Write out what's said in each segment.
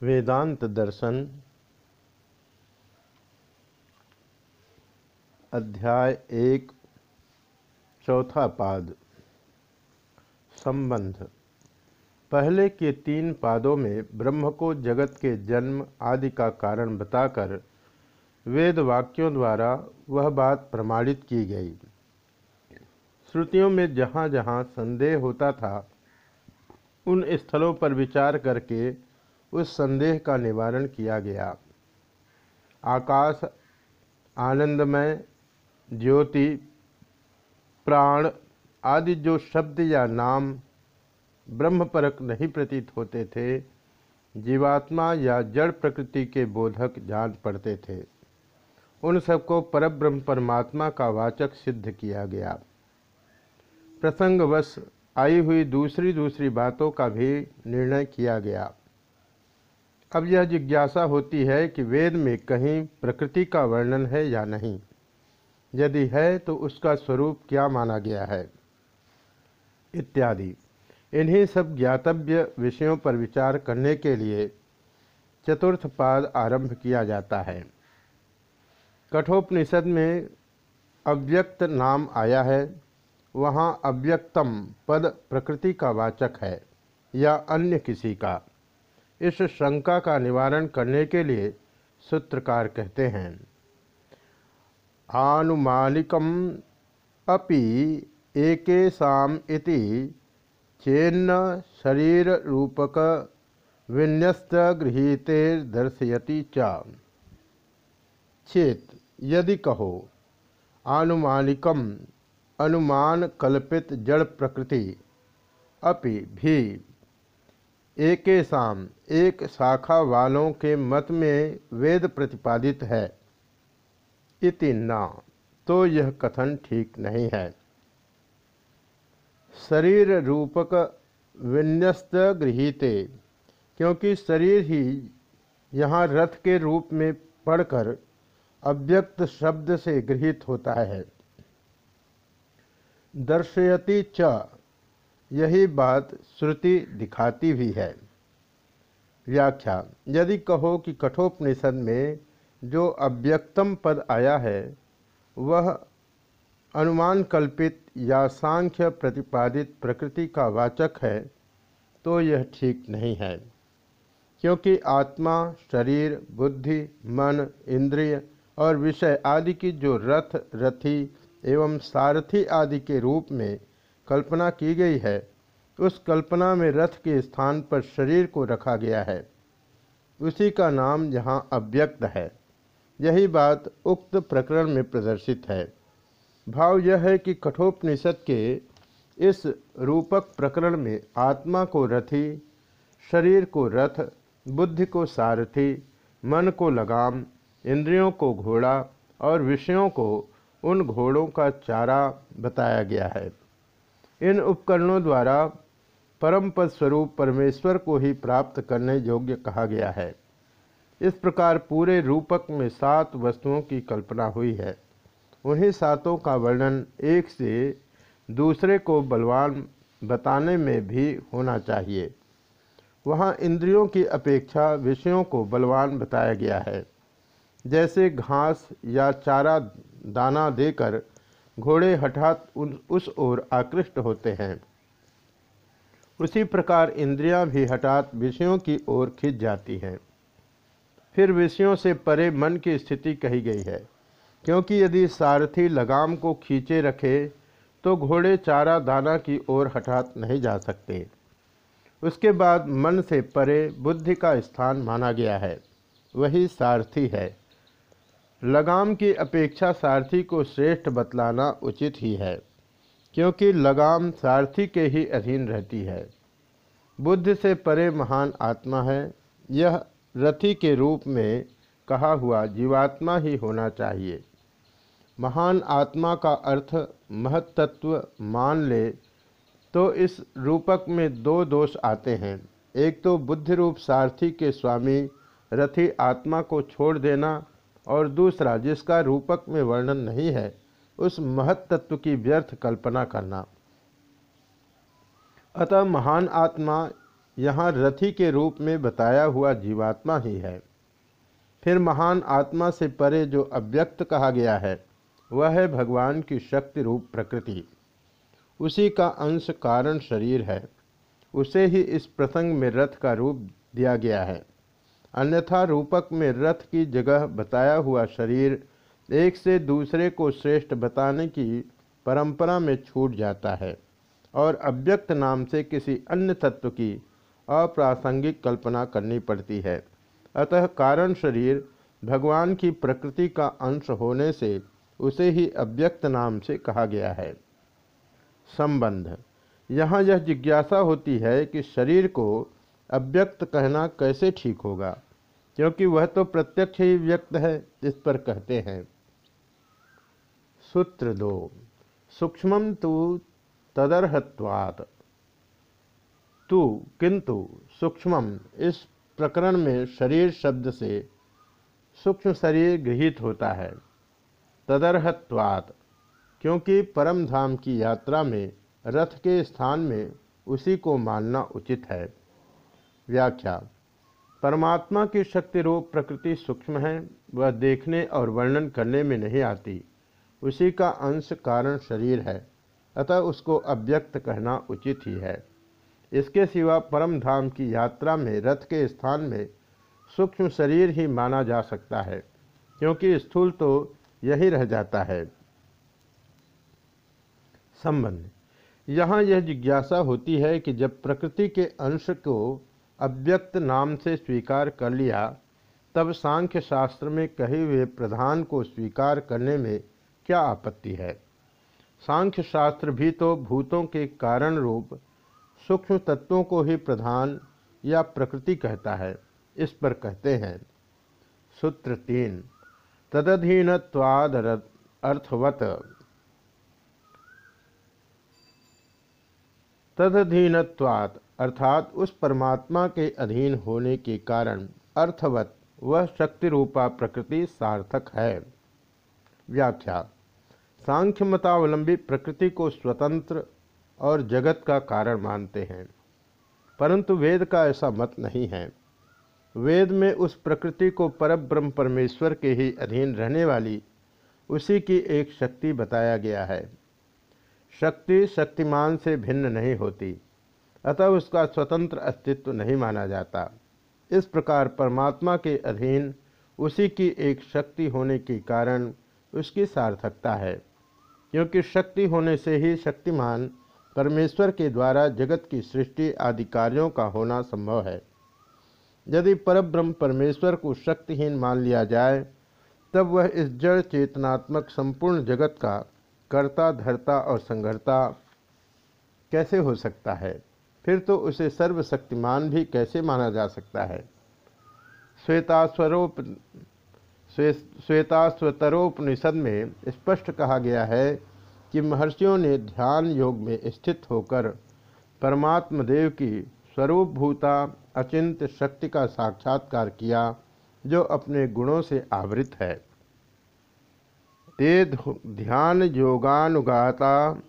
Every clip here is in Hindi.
वेदांत दर्शन, अध्याय एक, चौथा पाद, संबंध। पहले के तीन पादों में ब्रह्म को जगत के जन्म आदि का कारण बताकर वेद वाक्यों द्वारा वह बात प्रमाणित की गई। श्रुतियों में जहाँ जहाँ संदेह होता था, उन स्थलों पर विचार करके उस संदेह का निवारण किया गया। आकाश आनंदमय, ज्योति, प्राण आदि जो शब्द या नाम ब्रह्मपरक नहीं प्रतीत होते थे, जीवात्मा या जड़ प्रकृति के बोधक जान पड़ते थे। उन सबको परब्रह्म परमात्मा का वाचक सिद्ध किया गया। प्रसंगवश आई हुई दूसरी दूसरी बातों का भी निर्णय किया गया। अब यह जिज्ञासा होती है कि वेद में कहीं प्रकृति का वर्णन है या नहीं। यदि है तो उसका स्वरूप क्या माना गया है? इत्यादि। इन्हीं सब ज्ञातव्य विषयों पर विचार करने के लिए चतुर्थ पाद आरंभ किया जाता है। कठोपनिषद में अव्यक्त नाम आया है। वहाँ अव्यक्तम पद प्रकृति का वाचक है या अन्य किसी का। इस शंका का निवारण करने के लिए सूत्रकार कहते हैं। आनुमानिकम अपि एकेशाम इति चेन्न शरीर रूपक विन्यस्त गृहीते दर्शयति च। चेत, यदि कहो, आनुमानिकम अनुमान कल्पित जड़ प्रकृति अपि भी एक शाम एक शाखा वालों के मत में वेद प्रतिपादित है। इति ना तो यह कथन ठीक नहीं है। शरीर रूपक विन्यस्त गृहीते, क्योंकि शरीर ही यहाँ रथ के रूप में पढ़कर अव्यक्त शब्द से गृहित होता है। दर्शयति च यही बात श्रुति दिखाती भी है। व्याख्या, यदि कहो कि कठोपनिषद में जो अव्यक्तम पद आया है, वह अनुमान कल्पित या सांख्य प्रतिपादित प्रकृति का वाचक है तो यह ठीक नहीं है। क्योंकि आत्मा, शरीर, बुद्धि, मन, इंद्रिय और विषय आदि की जो रथ, रथी एवं सारथी आदि के रूप में कल्पना की गई है। उस कल्पना में रथ के स्थान पर शरीर को रखा गया है। उसी का नाम यहाँ अव्यक्त है। यही बात उक्त प्रकरण में प्रदर्शित है। भाव यह है कि कठोपनिषद के इस रूपक प्रकरण में आत्मा को रथी, शरीर को रथ, बुद्धि को सारथी, मन को लगाम, इंद्रियों को घोड़ा और विषयों को उन घोड़ों का चारा बताया गया है। इन उपकरणों द्वारा परम पद स्वरूप परमेश्वर को ही प्राप्त करने योग्य कहा गया है। इस प्रकार पूरे रूपक में सात वस्तुओं की कल्पना हुई है। उन्हीं सातों का वर्णन एक से दूसरे को बलवान बताने में भी होना चाहिए। वहाँ इंद्रियों की अपेक्षा विषयों को बलवान बताया गया है। जैसे घास या चारा दाना देकर घोड़े हठात उस ओर आकृष्ट होते हैं। उसी प्रकार इंद्रियाँ भी हठात विषयों की ओर खिंच जाती हैं। फिर विषयों से परे मन की स्थिति कही गई है। क्योंकि यदि सारथी लगाम को खींचे रखे तो घोड़े चारा दाना की ओर हठात नहीं जा सकते। उसके बाद मन से परे बुद्धि का स्थान माना गया है। वही सारथी है। लगाम की अपेक्षा सारथी को श्रेष्ठ बतलाना उचित ही है, क्योंकि लगाम सारथी के ही अधीन रहती है। बुद्ध से परे महान आत्मा है, यह रथी के रूप में कहा हुआ जीवात्मा ही होना चाहिए। महान आत्मा का अर्थ महत्त्व मान ले तो इस रूपक में दो दोष आते हैं। एक तो बुद्धि रूप सारथी के स्वामी रथी आत्मा को छोड़ देना और दूसरा, जिसका रूपक में वर्णन नहीं है, उस महत तत्व की व्यर्थ कल्पना करना। अतः महान आत्मा यहाँ रथी के रूप में बताया हुआ जीवात्मा ही है। फिर महान आत्मा से परे जो अव्यक्त कहा गया है, वह है भगवान की शक्ति रूप प्रकृति। उसी का अंश कारण शरीर है। उसे ही इस प्रसंग में रथ का रूप दिया गया है। अन्यथा रूपक में रथ की जगह बताया हुआ शरीर एक से दूसरे को श्रेष्ठ बताने की परंपरा में छूट जाता है और अव्यक्त नाम से किसी अन्य तत्व की अप्रासंगिक कल्पना करनी पड़ती है। अतः कारण शरीर भगवान की प्रकृति का अंश होने से उसे ही अव्यक्त नाम से कहा गया है। संबंध। यहाँ यह जिज्ञासा होती है कि शरीर को अव्यक्त कहना कैसे ठीक होगा? क्योंकि वह तो प्रत्यक्ष ही व्यक्त है, इस पर कहते हैं। सूत्र दो, सूक्ष्म तो तदर्हत्वात्। तू, किंतु, सूक्ष्म, इस प्रकरण में शरीर शब्द से सूक्ष्म शरीर गृहित होता है। तदर्हत्वात्, क्योंकि परम धाम की यात्रा में रथ के स्थान में उसी को मानना उचित है। व्याख्या। परमात्मा की शक्ति रूप प्रकृति सूक्ष्म है, वह देखने और वर्णन करने में नहीं आती। उसी का अंश कारण शरीर है, अतः उसको अव्यक्त कहना उचित ही है। इसके सिवा परम धाम की यात्रा में, रथ के स्थान में सूक्ष्म शरीर ही माना जा सकता है, क्योंकि स्थूल तो यही रह जाता है। संबंध। यहाँ यह जिज्ञासा होती है कि जब प्रकृति के अंश को अव्यक्त नाम से स्वीकार कर लिया, तब सांख्य शास्त्र में कहे हुए प्रधान को स्वीकार करने में क्या आपत्ति है? सांख्य शास्त्र भी तो भूतों के कारण रूप, सूक्ष्म तत्वों को ही प्रधान या प्रकृति कहता है, इस पर कहते हैं। सूत्र तीन तदधीनवाद अर्थवत। तदधीनत्वात् अर्थात उस परमात्मा के अधीन होने के कारण अर्थवत वह शक्ति रूपा प्रकृति सार्थक है। व्याख्या। सांख्य मतावलंबी प्रकृति को स्वतंत्र और जगत का कारण मानते हैं। परंतु वेद का ऐसा मत नहीं है। वेद में उस प्रकृति को परब्रह्म परमेश्वर के ही अधीन रहने वाली उसी की एक शक्ति बताया गया है। शक्ति शक्तिमान से भिन्न नहीं होती। अतः उसका स्वतंत्र अस्तित्व नहीं माना जाता। इस प्रकार परमात्मा के अधीन उसी की एक शक्ति होने के कारण उसकी सार्थकता है, क्योंकि शक्ति होने से ही शक्तिमान परमेश्वर के द्वारा जगत की सृष्टि आदि कार्यों का होना संभव है। यदि परब्रह्म परमेश्वर को शक्तिहीन मान लिया जाए, तब वह इस जड़ चेतनात्मक संपूर्ण जगत का कर्ता, धरता और संघर्ता कैसे हो सकता है? फिर तो उसे सर्वशक्तिमान भी कैसे माना जा सकता है? श्वेतास्वरोप श्वेतास्वतरोपनिषद में स्पष्ट कहा गया है कि महर्षियों ने ध्यान योग में स्थित होकर परमात्म देव की स्वरूपभूता अचिंत शक्ति का साक्षात्कार किया, जो अपने गुणों से आवृत है। ते ध्यान योगानुगाता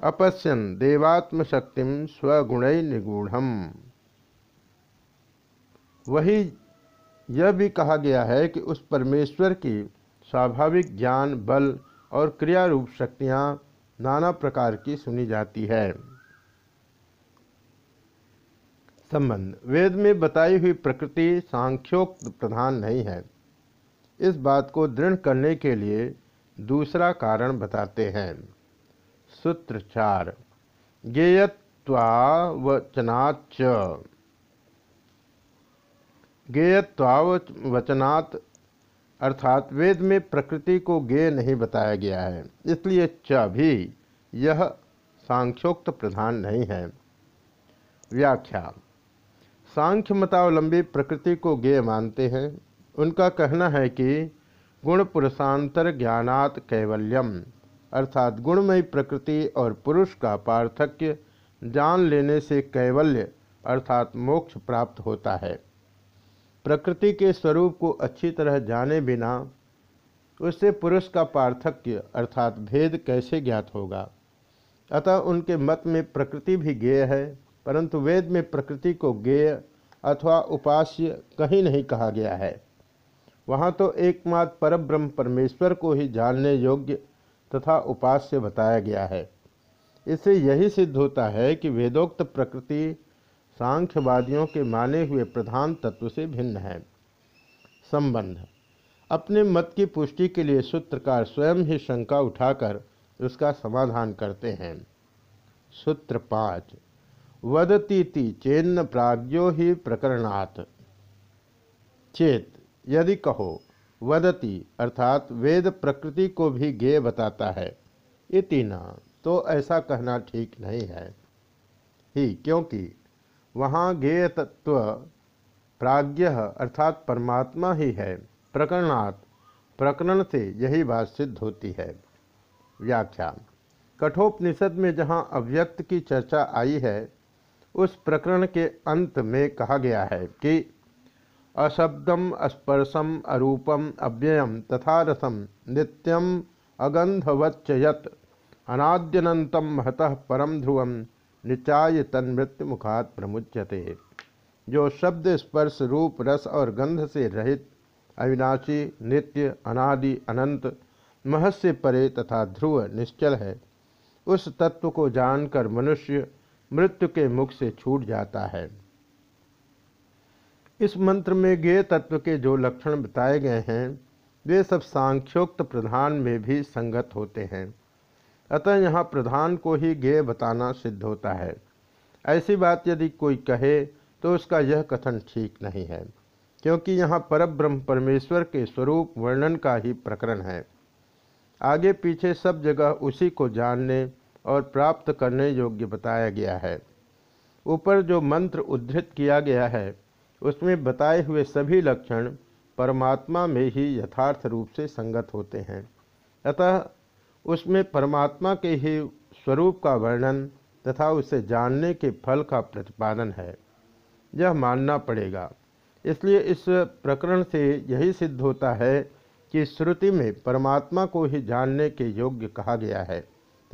अपश्यन देवात्मशक्ति स्वगुण निगूढ़ वही यह भी कहा गया है कि उस परमेश्वर की स्वाभाविक ज्ञान, बल और क्रिया रूप शक्तियाँ नाना प्रकार की सुनी जाती है। संबंध। वेद में बताई हुई प्रकृति सांख्योक्त प्रधान नहीं है। इस बात को दृढ़ करने के लिए दूसरा कारण बताते हैं। सूत्र चार गेयत्वावचनाच गेयत्वावचनात् अर्थात वेद में प्रकृति को गेय नहीं बताया गया है। इसलिए च भी यह सांख्योक्त प्रधान नहीं है। व्याख्या। सांख्य मतावलंबी प्रकृति को गेय मानते हैं। उनका कहना है कि गुण पुरुषांतर ज्ञानात कैवल्यम। अर्थात गुणमयी प्रकृति और पुरुष का पार्थक्य जान लेने से कैवल्य, अर्थात मोक्ष प्राप्त होता है। प्रकृति के स्वरूप को अच्छी तरह जाने बिना उससे पुरुष का पार्थक्य, अर्थात भेद कैसे ज्ञात होगा? अतः उनके मत में प्रकृति भी गेय है, परंतु वेद में प्रकृति को गेय अथवा उपास्य कहीं नहीं कहा गया है। वहाँ तो एकमात्र परब्रह्म परमेश्वर को ही जानने योग्य तथा उपास्य बताया गया है। इससे यही सिद्ध होता है कि वेदोक्त प्रकृति सांख्यवादियों के माने हुए प्रधान तत्व से भिन्न है। संबंध। अपने मत की पुष्टि के लिए सूत्रकार स्वयं ही शंका उठाकर उसका समाधान करते हैं। सूत्र पाँच। वदती चेन्न प्राज्ञो ही प्रकरणात्। चेत। यदि कहो वदती, अर्थात वेद प्रकृति को भी गेय बताता है। इति न तो ऐसा कहना ठीक नहीं है। ही, क्योंकि वहाँ गेय तत्व प्राज्ञ, अर्थात परमात्मा ही है। प्रकरणात्, प्रकरण से यही बात सिद्ध होती है। व्याख्या, कठोपनिषद में जहाँ अव्यक्त की चर्चा आई है, उस प्रकरण के अंत में कहा गया है कि अशब्दम स्पर्शम अरूपम अव्ययम तथा रसम नित्यम अगंधवच्च यत अनाद्यनतम महतः परम ध्रुवम निचाय तन्मृत्यु मुखात प्रमुच्यते। जो शब्द, स्पर्श, रूप, रस और गंध से रहित, अविनाशी, नित्य, अनादि, अनंत, महस्य परे तथा ध्रुव निश्चल है, उस तत्व को जानकर मनुष्य मृत्यु के मुख से छूट जाता है। इस मंत्र में गे तत्व के जो लक्षण बताए गए हैं, वे सब सांख्योक्त प्रधान में भी संगत होते हैं। अतः यहाँ प्रधान को ही गे बताना सिद्ध होता है। ऐसी बात यदि कोई कहे तो उसका यह कथन ठीक नहीं है, क्योंकि यहाँ परब्रह्म परमेश्वर के स्वरूप वर्णन का ही प्रकरण है। आगे पीछे सब जगह उसी को जानने और प्राप्त करने योग्य बताया गया है। ऊपर जो मंत्र उद्धृत किया गया है उसमें बताए हुए सभी लक्षण परमात्मा में ही यथार्थ रूप से संगत होते हैं। अतः उसमें परमात्मा के ही स्वरूप का वर्णन तथा उसे जानने के फल का प्रतिपादन है। यह मानना पड़ेगा। इसलिए इस प्रकरण से यही सिद्ध होता है कि श्रुति में परमात्मा को ही जानने के योग्य कहा गया है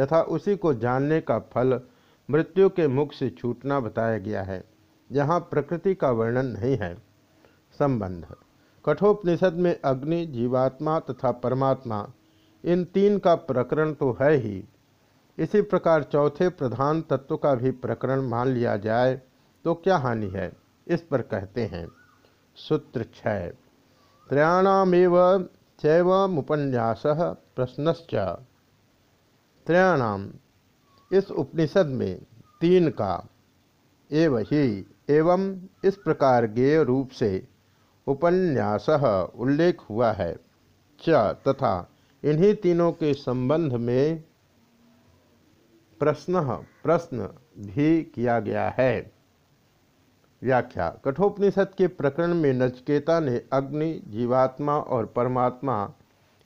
तथा उसी को जानने का फल मृत्यु के मुख से छूटना बताया गया है। यहाँ प्रकृति का वर्णन नहीं है, संबंध। कठोपनिषद में अग्नि, जीवात्मा तथा परमात्मा, इन तीन का प्रकरण तो है ही। इसी प्रकार चौथे प्रधान तत्व का भी प्रकरण मान लिया जाए तो क्या हानि है? इस पर कहते हैं, सूत्र छय त्रयाणामेव चैवमुपन्यास प्रश्नश्च। त्रयाणाम, इस उपनिषद में तीन का एव ही, एवं इस प्रकार गेय रूप से उपन्यास उल्लेख हुआ है। च तथा इन्हीं तीनों के संबंध में प्रश्न प्रश्न भी किया गया है। व्याख्या, कठोपनिषद के प्रकरण में नचकेता ने अग्नि, जीवात्मा और परमात्मा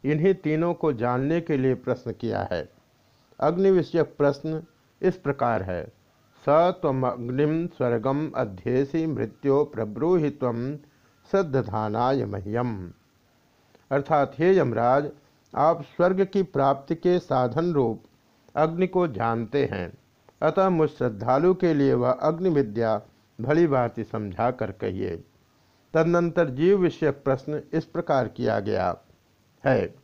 इन्हीं तीनों को जानने के लिए प्रश्न किया है। अग्नि विषयक प्रश्न इस प्रकार है। स स्वर्गम अध्येसी मृत्यो प्रब्रूहि तम सद्धानाय मह्यम। अर्थात, हे यमराज, आप स्वर्ग की प्राप्ति के साधन रूप अग्नि को जानते हैं। अतः मुझ श्रद्धालु के लिए वह अग्नि विद्या भली भांति समझा कर कहिए। तदनंतर जीव विषयक प्रश्न इस प्रकार किया गया है।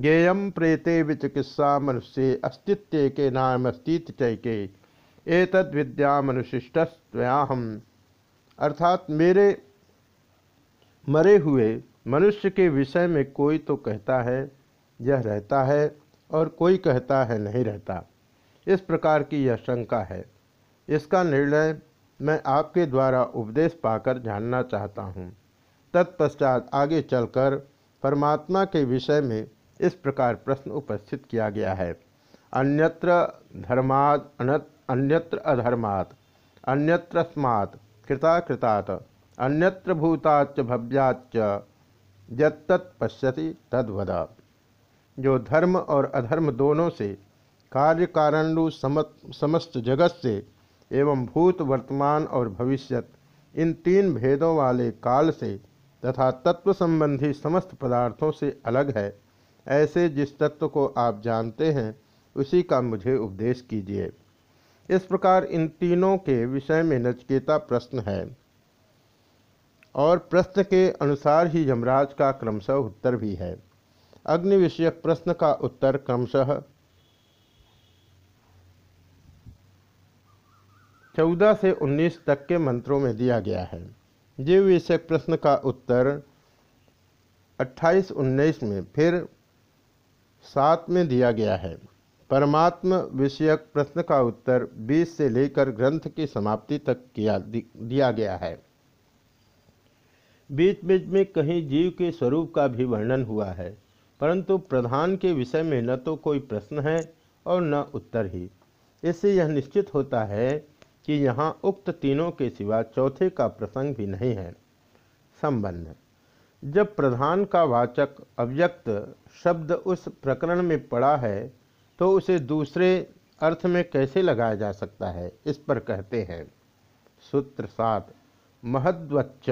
ज्ञेयम प्रेते विचिकित्सा मनुष्य अस्तित्व के नाम अस्तित्व चैके एतद विद्यामनुशिष्टस्वयाहम अर्थात मेरे, मरे हुए मनुष्य के विषय में कोई तो कहता है, यह रहता है, और कोई कहता है, नहीं रहता। इस प्रकार की यह शंका है। इसका निर्णय मैं आपके द्वारा उपदेश पाकर जानना चाहता हूँ। तत्पश्चात आगे चलकर परमात्मा के विषय में इस प्रकार प्रश्न उपस्थित किया गया है। अन्यत्र धर्माद अनत अन्यत्र अधर्मात् अन्यत्रस्मात् कृताकृतात्, अन्यत्र भूताच्च भव्याच्च, यत्तत् पश्यति तद्वद। जो धर्म और अधर्म दोनों से कार्य कारणु समस्त जगत से एवं भूत, वर्तमान और भविष्यत, इन तीन भेदों वाले काल से तथा तत्व संबंधी समस्त पदार्थों से अलग है, ऐसे जिस तत्व को आप जानते हैं, उसी का मुझे उपदेश कीजिए। इस प्रकार इन तीनों के विषय में नचकेता प्रश्न है। और प्रश्न के अनुसार ही यमराज का क्रमशः उत्तर भी है। अग्नि विषयक प्रश्न का उत्तर क्रमशः चौदह से उन्नीस तक के मंत्रों में दिया गया है। जीव विषयक प्रश्न का उत्तर अट्ठाईस उन्नीस में फिर सात में दिया गया है। परमात्म विषयक प्रश्न का उत्तर 20 से लेकर ग्रंथ की समाप्ति तक किया दिया गया है। बीच बीच में कहीं जीव के स्वरूप का भी वर्णन हुआ है, परंतु प्रधान के विषय में न तो कोई प्रश्न है और न उत्तर ही। इससे यह निश्चित होता है कि यहाँ उक्त तीनों के सिवा चौथे का प्रसंग भी नहीं है। संबंध। जब प्रधान का वाचक अव्यक्त शब्द उस प्रकरण में पड़ा है तो उसे दूसरे अर्थ में कैसे लगाया जा सकता है? इस पर कहते हैं। सूत्र सात, महद्वच्च।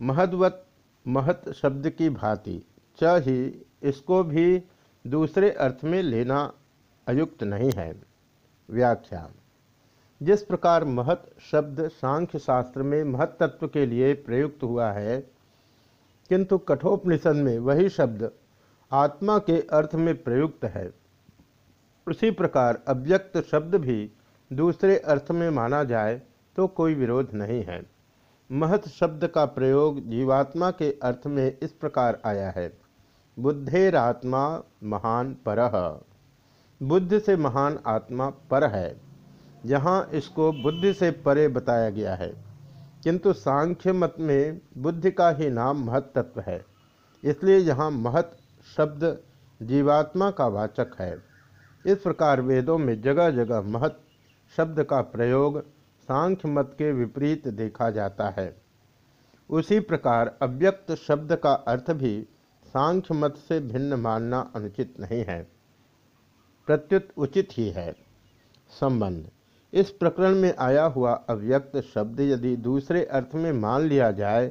महद्वत, महत शब्द की भांति, च ही इसको भी दूसरे अर्थ में लेना अयुक्त नहीं है। व्याख्या, जिस प्रकार महत शब्द सांख्य शास्त्र में महत तत्व के लिए प्रयुक्त हुआ है, किंतु कठोपनिषद में वही शब्द आत्मा के अर्थ में प्रयुक्त है। उसी प्रकार अव्यक्त शब्द भी दूसरे अर्थ में माना जाए तो कोई विरोध नहीं है। महत शब्द का प्रयोग जीवात्मा के अर्थ में इस प्रकार आया है। बुद्धेरात्मा महान पर। बुद्ध से महान आत्मा पर है। यहाँ इसको बुद्धि से परे बताया गया है। किंतु सांख्य मत में बुद्धि का ही नाम महत तत्व है। इसलिए यहाँ महत शब्द जीवात्मा का वाचक है। इस प्रकार वेदों में जगह जगह महत शब्द का प्रयोग सांख्य मत के विपरीत देखा जाता है। उसी प्रकार अव्यक्त शब्द का अर्थ भी सांख्य मत से भिन्न मानना अनुचित नहीं है। प्रत्युत उचित ही है। संबंध। इस प्रकरण में आया हुआ अव्यक्त शब्द यदि दूसरे अर्थ में मान लिया जाए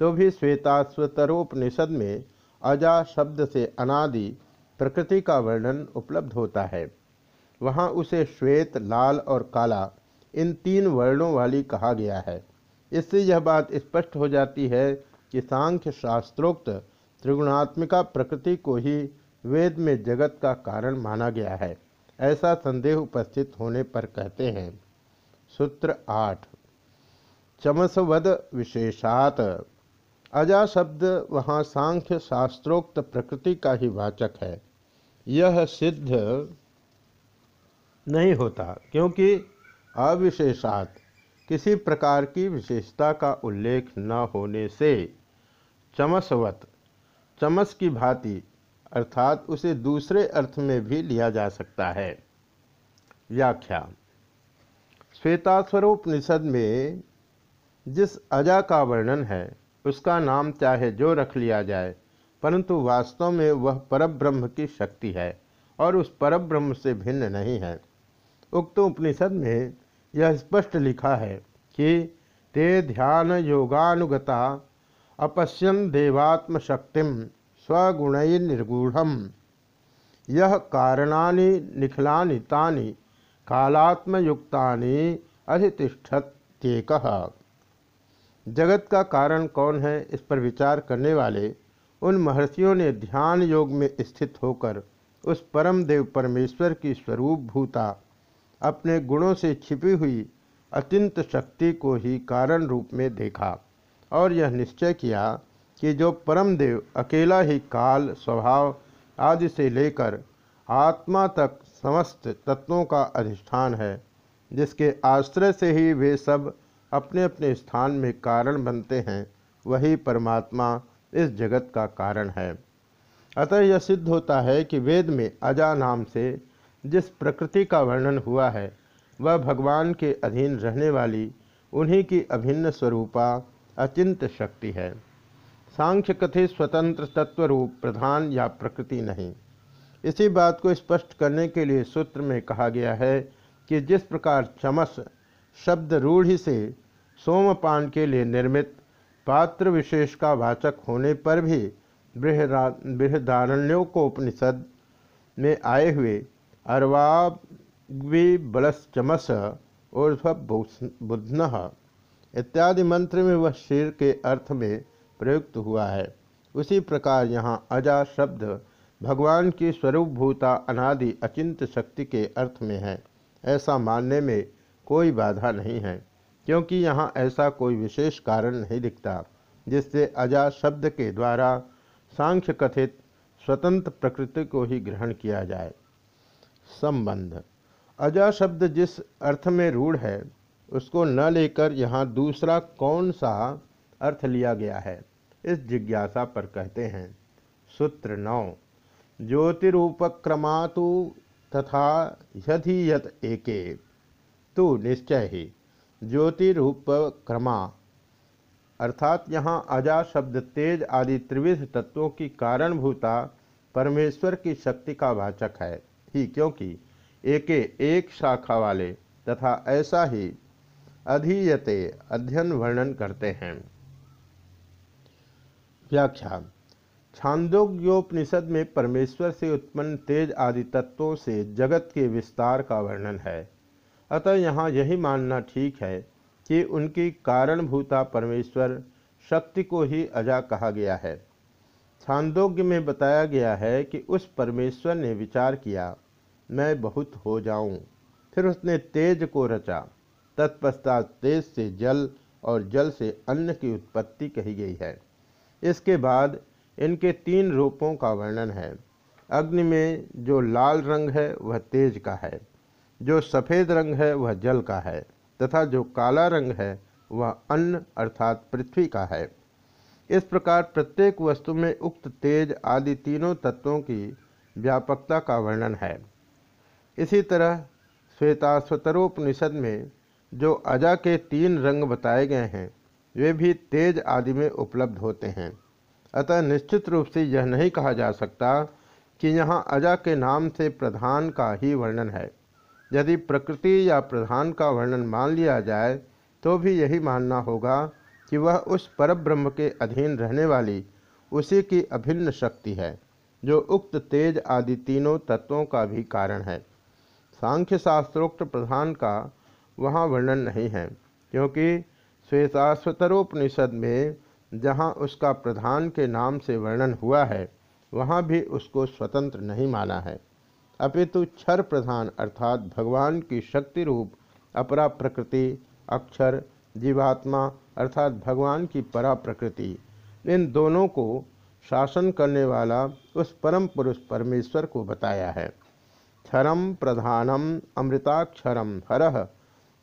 तो भी श्वेताश्वतरोपनिषद में अजा शब्द से अनादि प्रकृति का वर्णन उपलब्ध होता है। वहाँ उसे श्वेत, लाल और काला इन तीन वर्णों वाली कहा गया है। इससे यह बात स्पष्ट हो जाती है कि सांख्य शास्त्रोक्त त्रिगुणात्मिका प्रकृति को ही वेद में जगत का कारण माना गया है। ऐसा संदेह उपस्थित होने पर कहते हैं। सूत्र आठ। चमसवद विशेषात अजा शब्द वहाँ सांख्य शास्त्रोक्त प्रकृति का ही वाचक है। यह सिद्ध नहीं होता, क्योंकि अविशेषात किसी प्रकार की विशेषता का उल्लेख न होने से चमसवत, चमस की भांति, अर्थात उसे दूसरे अर्थ में भी लिया जा सकता है। व्याख्या। श्वेतास्वरोपनिषद में जिस अजा का वर्णन है उसका नाम चाहे जो रख लिया जाए, परंतु वास्तव में वह परब्रह्म की शक्ति है और उस परब्रह्म से भिन्न नहीं है। उक्त उपनिषद में यह स्पष्ट लिखा है कि ते ध्यान योगानुगता अपश्यन देवात्म शक्तिम स्वगुण निर्गूढ़ यह कारणानि, निखिलानि, तानि, कालात्मयुक्तानि अधितिष्ठत्येक। जगत का कारण कौन है इस पर विचार करने वाले उन महर्षियों ने ध्यान योग में स्थित होकर उस परम देव परमेश्वर की स्वरूप भूता, अपने गुणों से छिपी हुई अत्यंत शक्ति को ही कारण रूप में देखा और यह निश्चय किया कि जो परम देव अकेला ही काल, स्वभाव आदि से लेकर आत्मा तक समस्त तत्वों का अधिष्ठान है, जिसके आश्रय से ही वे सब अपने अपने स्थान में कारण बनते हैं, वही परमात्मा इस जगत का कारण है। अतः यह सिद्ध होता है कि वेद में अजा नाम से जिस प्रकृति का वर्णन हुआ है, वह भगवान के अधीन रहने वाली उन्हीं की अभिन्न स्वरूपा अचिंत शक्ति है। सांख्य कथित स्वतंत्र तत्व रूप प्रधान या प्रकृति नहीं। इसी बात को स्पष्ट करने के लिए सूत्र में कहा गया है कि जिस प्रकार चमस शब्द रूढ़ि से सोमपान के लिए निर्मित पात्र विशेष का वाचक होने पर भी बृहदारण्यों को उपनिषद में आए हुए अरवा बलश्चमस ऊर्ध्व बुध्न इत्यादि मंत्र में वह शेर के अर्थ में प्रयुक्त हुआ है। उसी प्रकार यहाँ अजा शब्द भगवान की स्वरूपभूता अनादि अचिंत शक्ति के अर्थ में है। ऐसा मानने में कोई बाधा नहीं है, क्योंकि यहाँ ऐसा कोई विशेष कारण नहीं दिखता, जिससे अजा शब्द के द्वारा सांख्य कथित स्वतंत्र प्रकृति को ही ग्रहण किया जाए। संबंध। अजा शब्द जिस अर्थ में रूढ़ है, उसको न लेकर यहाँ दूसरा कौन सा अर्थ लिया गया है, इस जिज्ञासा पर कहते हैं। सूत्र नौ। ज्योतिरूपक्रमातु तथा यदि यत एके। तो निश्चय ही। ज्योतिरूपक्रमा। अर्थात यहाँ अजा शब्द, तेज आदि त्रिविध तत्वों की कारणभूता परमेश्वर की शक्ति का वाचक है। ही क्योंकि एके एक शाखा वाले तथा ऐसा ही अधीयते अध्ययन वर्णन करते हैं। व्याख्या। छांदोग्योपनिषद में परमेश्वर से उत्पन्न तेज आदि तत्वों से जगत के विस्तार का वर्णन है। अतः यहाँ यही मानना ठीक है कि उनकी कारणभूता परमेश्वर शक्ति को ही अजा कहा गया है। छांदोग्य में बताया गया है कि उस परमेश्वर ने विचार किया, मैं बहुत हो जाऊँ। फिर उसने तेज को रचा। तत्पश्चात तेज से जल और जल से अन्न की उत्पत्ति कही गई है। इसके बाद इनके तीन रूपों का वर्णन है। अग्नि में जो लाल रंग है, वह तेज का है। जो सफ़ेद रंग है, वह जल का है, तथा जो काला रंग है, वह अन्न अर्थात पृथ्वी का है। इस प्रकार प्रत्येक वस्तु में उक्त तेज आदि तीनों तत्वों की व्यापकता का वर्णन है। इसी तरह श्वेताश्वतरोपनिषद में जो अजा के तीन रंग बताए गए हैं, वे भी तेज आदि में उपलब्ध होते हैं। अतः निश्चित रूप से यह नहीं कहा जा सकता कि यहाँ अजा के नाम से प्रधान का ही वर्णन है। यदि प्रकृति या प्रधान का वर्णन मान लिया जाए तो भी यही मानना होगा कि वह उस परब्रह्म के अधीन रहने वाली उसी की अभिन्न शक्ति है, जो उक्त तेज आदि तीनों तत्वों का भी कारण है। सांख्य शास्त्रोक्त प्रधान का वहाँ वर्णन नहीं है, क्योंकि श्वेताश्वतरोपनिषद में जहाँ उसका प्रधान के नाम से वर्णन हुआ है, वहाँ भी उसको स्वतंत्र नहीं माना है। अपितु क्षर प्रधान अर्थात भगवान की शक्ति रूप, अपरा प्रकृति, अक्षर, जीवात्मा अर्थात भगवान की परा प्रकृति, इन दोनों को शासन करने वाला उस परम पुरुष परमेश्वर को बताया है। क्षरम प्रधानम अमृताक्षरम हर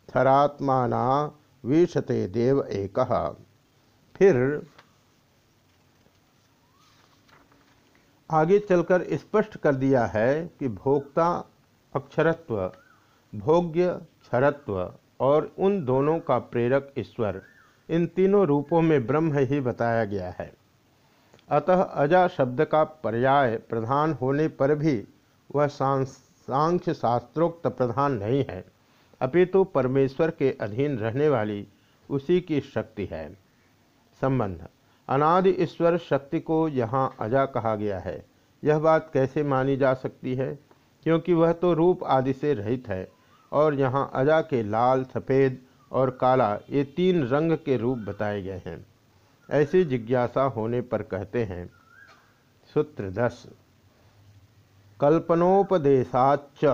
थरात्माना विशते देव एक। फिर आगे चलकर स्पष्ट कर दिया है कि भोक्ता, अक्षरत्व, भोग्य, क्षरत्व और उन दोनों का प्रेरक ईश्वर, इन तीनों रूपों में ब्रह्म ही बताया गया है। अतः अजा शब्द का पर्याय प्रधान होने पर भी वह सांख्य शास्त्रोक्त प्रधान नहीं है। अपितु परमेश्वर के अधीन रहने वाली उसी की शक्ति है। संबंध अनादि ईश्वर शक्ति को यहाँ अजा कहा गया है। यह बात कैसे मानी जा सकती है? क्योंकि वह तो रूप आदि से रहित है और यहाँ अजा के लाल, सफ़ेद और काला ये तीन रंग के रूप बताए गए हैं। ऐसी जिज्ञासा होने पर कहते हैं, सूत्र दस कल्पनोपदेशाच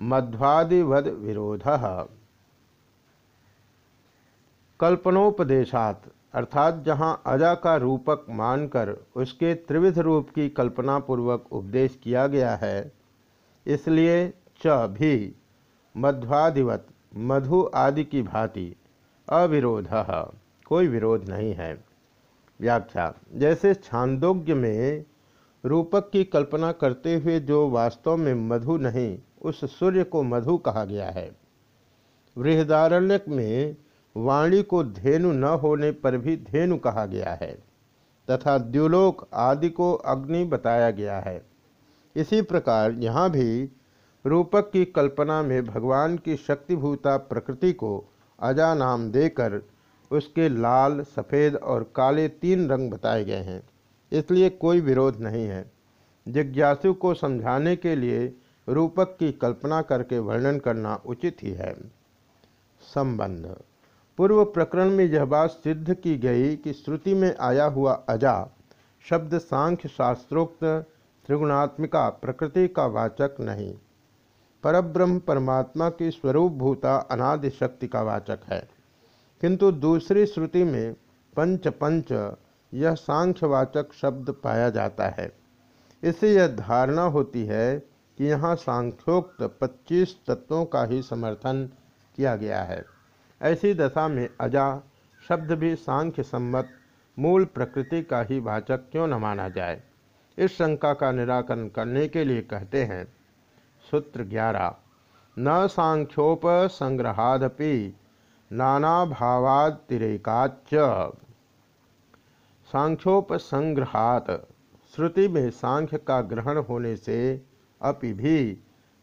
मध्वादिवद विरोध। कल्पनोपदेशात अर्थात जहाँ अजा का रूपक मानकर उसके त्रिविध रूप की कल्पना पूर्वक उपदेश किया गया है, इसलिए च भी मध्वादिवत मधु आदि की भांति अविरोध, कोई विरोध नहीं है। व्याख्या, जैसे छांदोग्य में रूपक की कल्पना करते हुए जो वास्तव में मधु नहीं, उस सूर्य को मधु कहा गया है। बृहदारण्यक में वाणी को धेनु न होने पर भी धेनु कहा गया है, तथा द्युलोक आदि को अग्नि बताया गया है। इसी प्रकार यहाँ भी रूपक की कल्पना में भगवान की शक्तिभूता प्रकृति को अजा नाम देकर उसके लाल, सफ़ेद और काले तीन रंग बताए गए हैं। इसलिए कोई विरोध नहीं है। जिज्ञासु को समझाने के लिए रूपक की कल्पना करके वर्णन करना उचित ही है। संबंध पूर्व प्रकरण में यह बात सिद्ध की गई कि श्रुति में आया हुआ अजा शब्द सांख्य शास्त्रोक्त त्रिगुणात्मिका प्रकृति का वाचक नहीं। परब्रह्म परमात्मा की स्वरूप भूता अनादि शक्ति का वाचक है। किंतु दूसरी श्रुति में पंच पंच यह सांख्यवाचक शब्द पाया जाता है। इससे यह धारणा होती है कि यहाँ सांख्योक्त 25 तत्वों का ही समर्थन किया गया है। ऐसी दशा में अजा शब्द भी सांख्य सम्मत, मूल प्रकृति का ही वाचक क्यों न माना जाए? इस शंका का निराकरण करने के लिए कहते हैं, सूत्र ग्यारह, न सांख्योपसंग्रहादपि नाना भावातिरेकाच सांख्योपसंग्रहात श्रुति में सांख्य का ग्रहण होने से अपि भी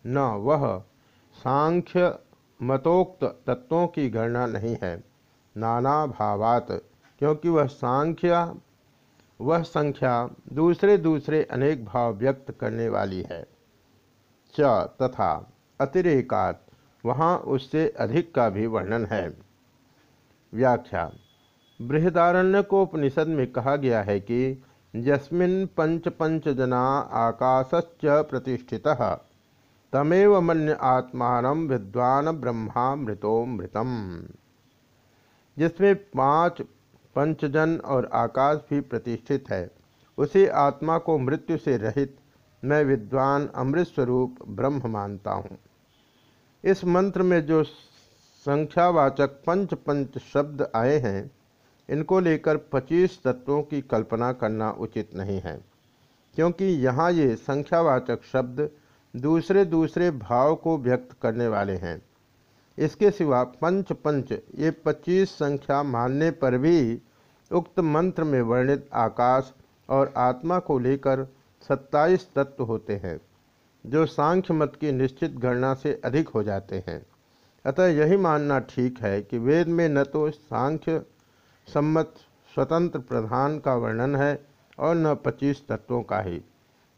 न वह सांख्य मतोक्त तत्वों की गणना नहीं है। नाना भावात, क्योंकि वह सांख्य, वह संख्या दूसरे दूसरे अनेक भाव व्यक्त करने वाली है। च तथा अतिरेकात, वहाँ उससे अधिक का भी वर्णन है। व्याख्या। बृहदारण्यकोपनिषद में कहा गया है कि यस्मिन् पंच पंच जना आकाशच प्रतिष्ठितः। तमेव मन्य आत्मान विद्वान ब्रह्मा मृतो मृतम। जिसमें पाँच पंचजन और आकाश भी प्रतिष्ठित है, उसी आत्मा को मृत्यु से रहित मैं विद्वान अमृत स्वरूप ब्रह्म मानता हूँ। इस मंत्र में जो संख्यावाचक पंच पंच शब्द आए हैं, इनको लेकर पच्चीस तत्वों की कल्पना करना उचित नहीं है, क्योंकि यहाँ ये संख्यावाचक शब्द दूसरे दूसरे भाव को व्यक्त करने वाले हैं। इसके सिवा पंच पंच ये पच्चीस संख्या मानने पर भी उक्त मंत्र में वर्णित आकाश और आत्मा को लेकर सत्ताईस तत्व होते हैं, जो सांख्य मत की निश्चित गणना से अधिक हो जाते हैं। अतः यही मानना ठीक है कि वेद में न तो सांख्य सम्मत स्वतंत्र प्रधान का वर्णन है और न पच्चीस तत्वों का ही।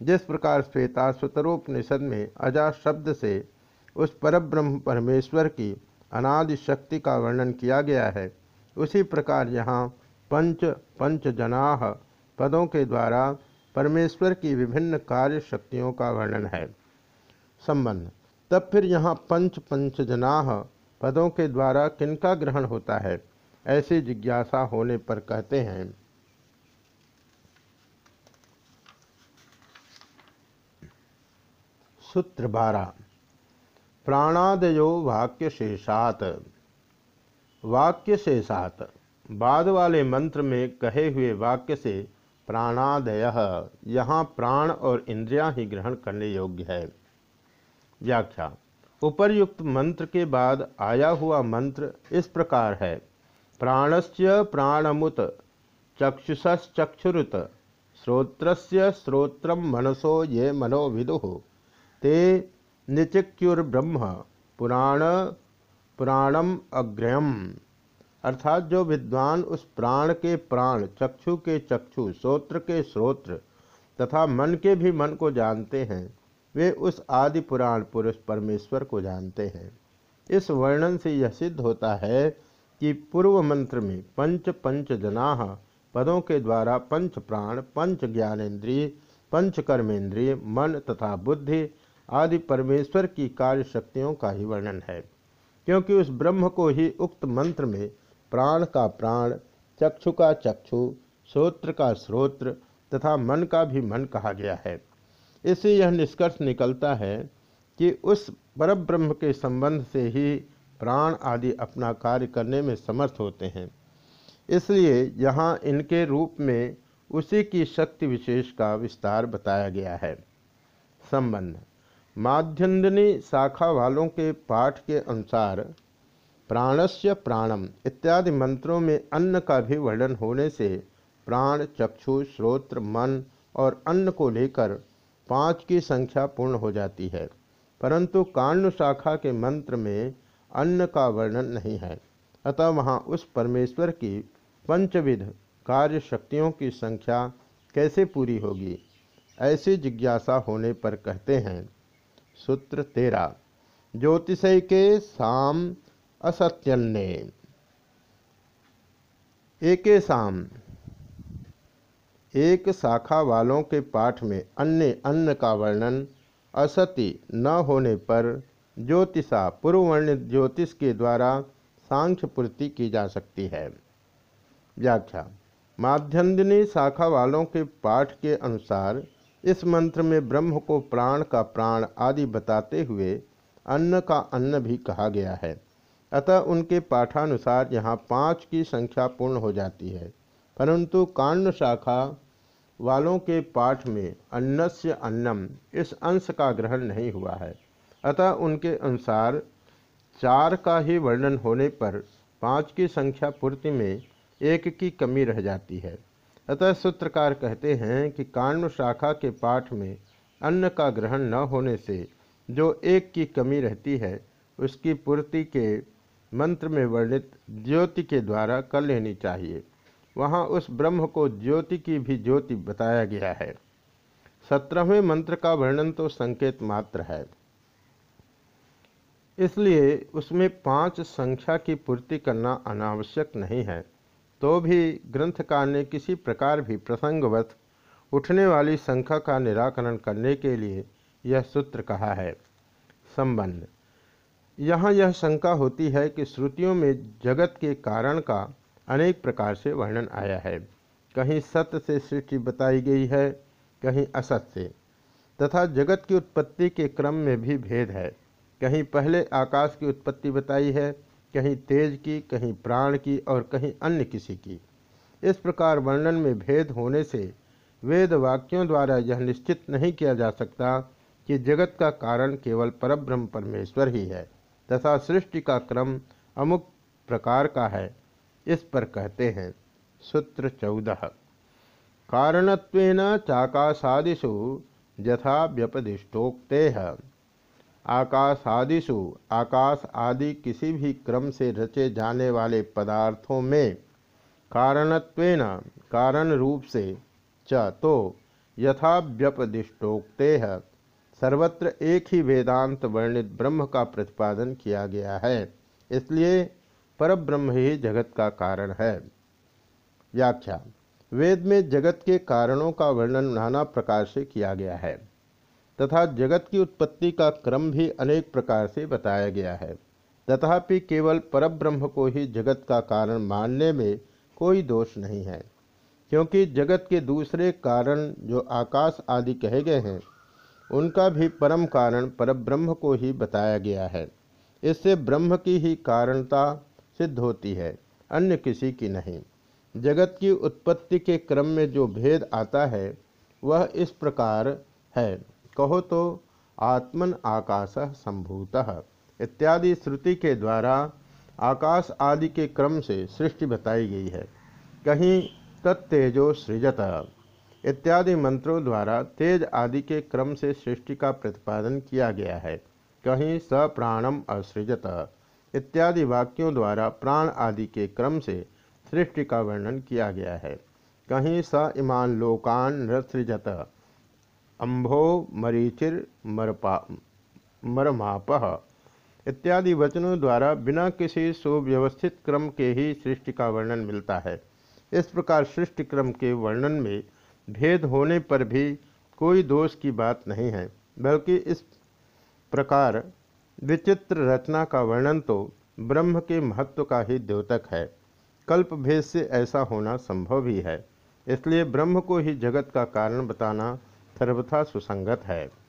जिस प्रकार श्वेता स्वतरोपनिषद में अजा शब्द से उस परब्रह्म परमेश्वर की अनादि शक्ति का वर्णन किया गया है, उसी प्रकार यहाँ पंच पंच जनाह पदों के द्वारा परमेश्वर की विभिन्न कार्य शक्तियों का वर्णन है। संबंध। तब फिर यहाँ पंच पंच जनाह पदों के द्वारा किनका ग्रहण होता है? ऐसी जिज्ञासा होने पर कहते हैं सूत्र बारह प्राणादयो वाक्य शेषात वाक्य शेषात बाद वाले मंत्र में कहे हुए वाक्य से प्राणादय। यहाँ प्राण और इंद्रियाँ ही ग्रहण करने योग्य है। व्याख्या। उपर्युक्त मंत्र के बाद आया हुआ मंत्र इस प्रकार है। प्राणस्य प्राणमुत, चक्षुषश्चक्षुरुत, श्रोत्रस्य श्रोत्र मनसो ये मनो विदु। ते निचिक्युर्ब्रह्म पुराण, पुराणम अग्रयम अर्थात जो विद्वान उस प्राण के प्राण, चक्षु के चक्षु श्रोत्र के श्रोत्र तथा मन के भी मन को जानते हैं, वे उस आदि पुराण पुरुष परमेश्वर को जानते हैं। इस वर्णन से यह सिद्ध होता है कि पूर्व मंत्र में पंच पंच जना, पदों के द्वारा पंच प्राण, पंच ज्ञानेन्द्रिय, पंच कर्मेंद्रिय मन तथा बुद्धि आदि परमेश्वर की कार्य शक्तियों का ही वर्णन है, क्योंकि उस ब्रह्म को ही उक्त मंत्र में प्राण का प्राण, चक्षु का चक्षु, श्रोत्र का श्रोत्र तथा मन का भी मन कहा गया है। इससे यह निष्कर्ष निकलता है कि उस परब्रह्म के संबंध से ही प्राण आदि अपना कार्य करने में समर्थ होते हैं। इसलिए यहाँ इनके रूप में उसी की शक्ति विशेष का विस्तार बताया गया है। संबंध माध्यन्दिनी शाखा वालों के पाठ के अनुसार प्राणस्य प्राणम इत्यादि मंत्रों में अन्न का भी वर्णन होने से प्राण, चक्षु, श्रोत्र, मन और अन्न को लेकर पाँच की संख्या पूर्ण हो जाती है। परंतु काण्य शाखा के मंत्र में अन्न का वर्णन नहीं है। अतः वहाँ उस परमेश्वर की पंचविध कार्य शक्तियों की संख्या कैसे पूरी होगी? ऐसी जिज्ञासा होने पर कहते हैं सूत्र तेरा। ज्योतिषय के साम असत्यन्ने एके साम। एक शाखा वालों के पाठ में अन्य अन्न का वर्णन असति न होने पर ज्योतिषा पूर्ववर्णित ज्योतिष के द्वारा सांख्य पूर्ति की जा सकती है। व्याख्या। माध्यन्दिनी शाखा वालों के पाठ के अनुसार इस मंत्र में ब्रह्म को प्राण का प्राण आदि बताते हुए अन्न का अन्न भी कहा गया है। अतः उनके पाठानुसार यहाँ पाँच की संख्या पूर्ण हो जाती है। परंतु कांड शाखा वालों के पाठ में अन्नस्य अन्नम इस अंश का ग्रहण नहीं हुआ है। अतः उनके अनुसार चार का ही वर्णन होने पर पाँच की संख्या पूर्ति में एक की कमी रह जाती है। अतः सूत्रकार कहते हैं कि कांड शाखा के पाठ में अन्न का ग्रहण न होने से जो एक की कमी रहती है, उसकी पूर्ति के मंत्र में वर्णित ज्योति के द्वारा कर लेनी चाहिए। वहाँ उस ब्रह्म को ज्योति की भी ज्योति बताया गया है। सत्रहवें मंत्र का वर्णन तो संकेत मात्र है। इसलिए उसमें पाँच संख्या की पूर्ति करना अनावश्यक नहीं है। तो भी ग्रंथकार ने किसी प्रकार भी प्रसंगवत उठने वाली संख्या का निराकरण करने के लिए यह सूत्र कहा है। संबंध। यहाँ यह शंका होती है कि श्रुतियों में जगत के कारण का अनेक प्रकार से वर्णन आया है। कहीं सत्य से सृष्टि बताई गई है, कहीं असत से। तथा जगत की उत्पत्ति के क्रम में भी भेद है। कहीं पहले आकाश की उत्पत्ति बताई है कहीं तेज की, कहीं प्राण की और कहीं अन्य किसी की। इस प्रकार वर्णन में भेद होने से वेद वाक्यों द्वारा यह निश्चित नहीं किया जा सकता कि जगत का कारण केवल परब्रह्म परमेश्वर ही है, तथा सृष्टि का क्रम अमुक प्रकार का है, इस पर कहते हैं। सूत्र चौदह। कारणत्वेन चाकाशादिषु यथा व्यपदिष्टोक्ते आकाशादिशु आकाश आदि किसी भी क्रम से रचे जाने वाले पदार्थों में कारणत्वेन कारण रूप से च तो यथा व्यपदिष्टोक्ते सर्वत्र एक ही वेदांत वर्णित ब्रह्म का प्रतिपादन किया गया है, इसलिए परब्रह्म ही जगत का कारण है। व्याख्या, वेद में जगत के कारणों का वर्णन नाना प्रकार से किया गया है। तथा जगत की उत्पत्ति का क्रम भी अनेक प्रकार से बताया गया है। तथापि केवल परब्रह्म को ही जगत का कारण मानने में कोई दोष नहीं है, क्योंकि जगत के दूसरे कारण जो आकाश आदि कहे गए हैं, उनका भी परम कारण परब्रह्म को ही बताया गया है। इससे ब्रह्म की ही कारणता सिद्ध होती है, अन्य किसी की नहीं। जगत की उत्पत्ति के क्रम में जो भेद आता है, वह इस प्रकार है। कहो तो आत्मन आकाश संभूत। इत्यादि श्रुति के द्वारा आकाश आदि के क्रम से सृष्टि बताई गई है। कहीं तत्तेजो सृजत। इत्यादि मंत्रों द्वारा तेज आदि के क्रम से सृष्टि का प्रतिपादन किया गया है। कहीं स प्राणम असृजत। इत्यादि वाक्यों द्वारा प्राण आदि के क्रम से सृष्टि का वर्णन किया गया है। कहीं स इमान लोकान रसृजत अम्भो मरीचिर मरपा मरमाप इत्यादि वचनों द्वारा बिना किसी सुव्यवस्थित क्रम के ही सृष्टि का वर्णन मिलता है। इस प्रकार सृष्टि क्रम के वर्णन में भेद होने पर भी कोई दोष की बात नहीं है, बल्कि इस प्रकार विचित्र रचना का वर्णन तो ब्रह्म के महत्व का ही द्योतक है। कल्प भेद से ऐसा होना संभव भी है, इसलिए ब्रह्म को ही जगत का कारण बताना सर्वथा सुसंगत है।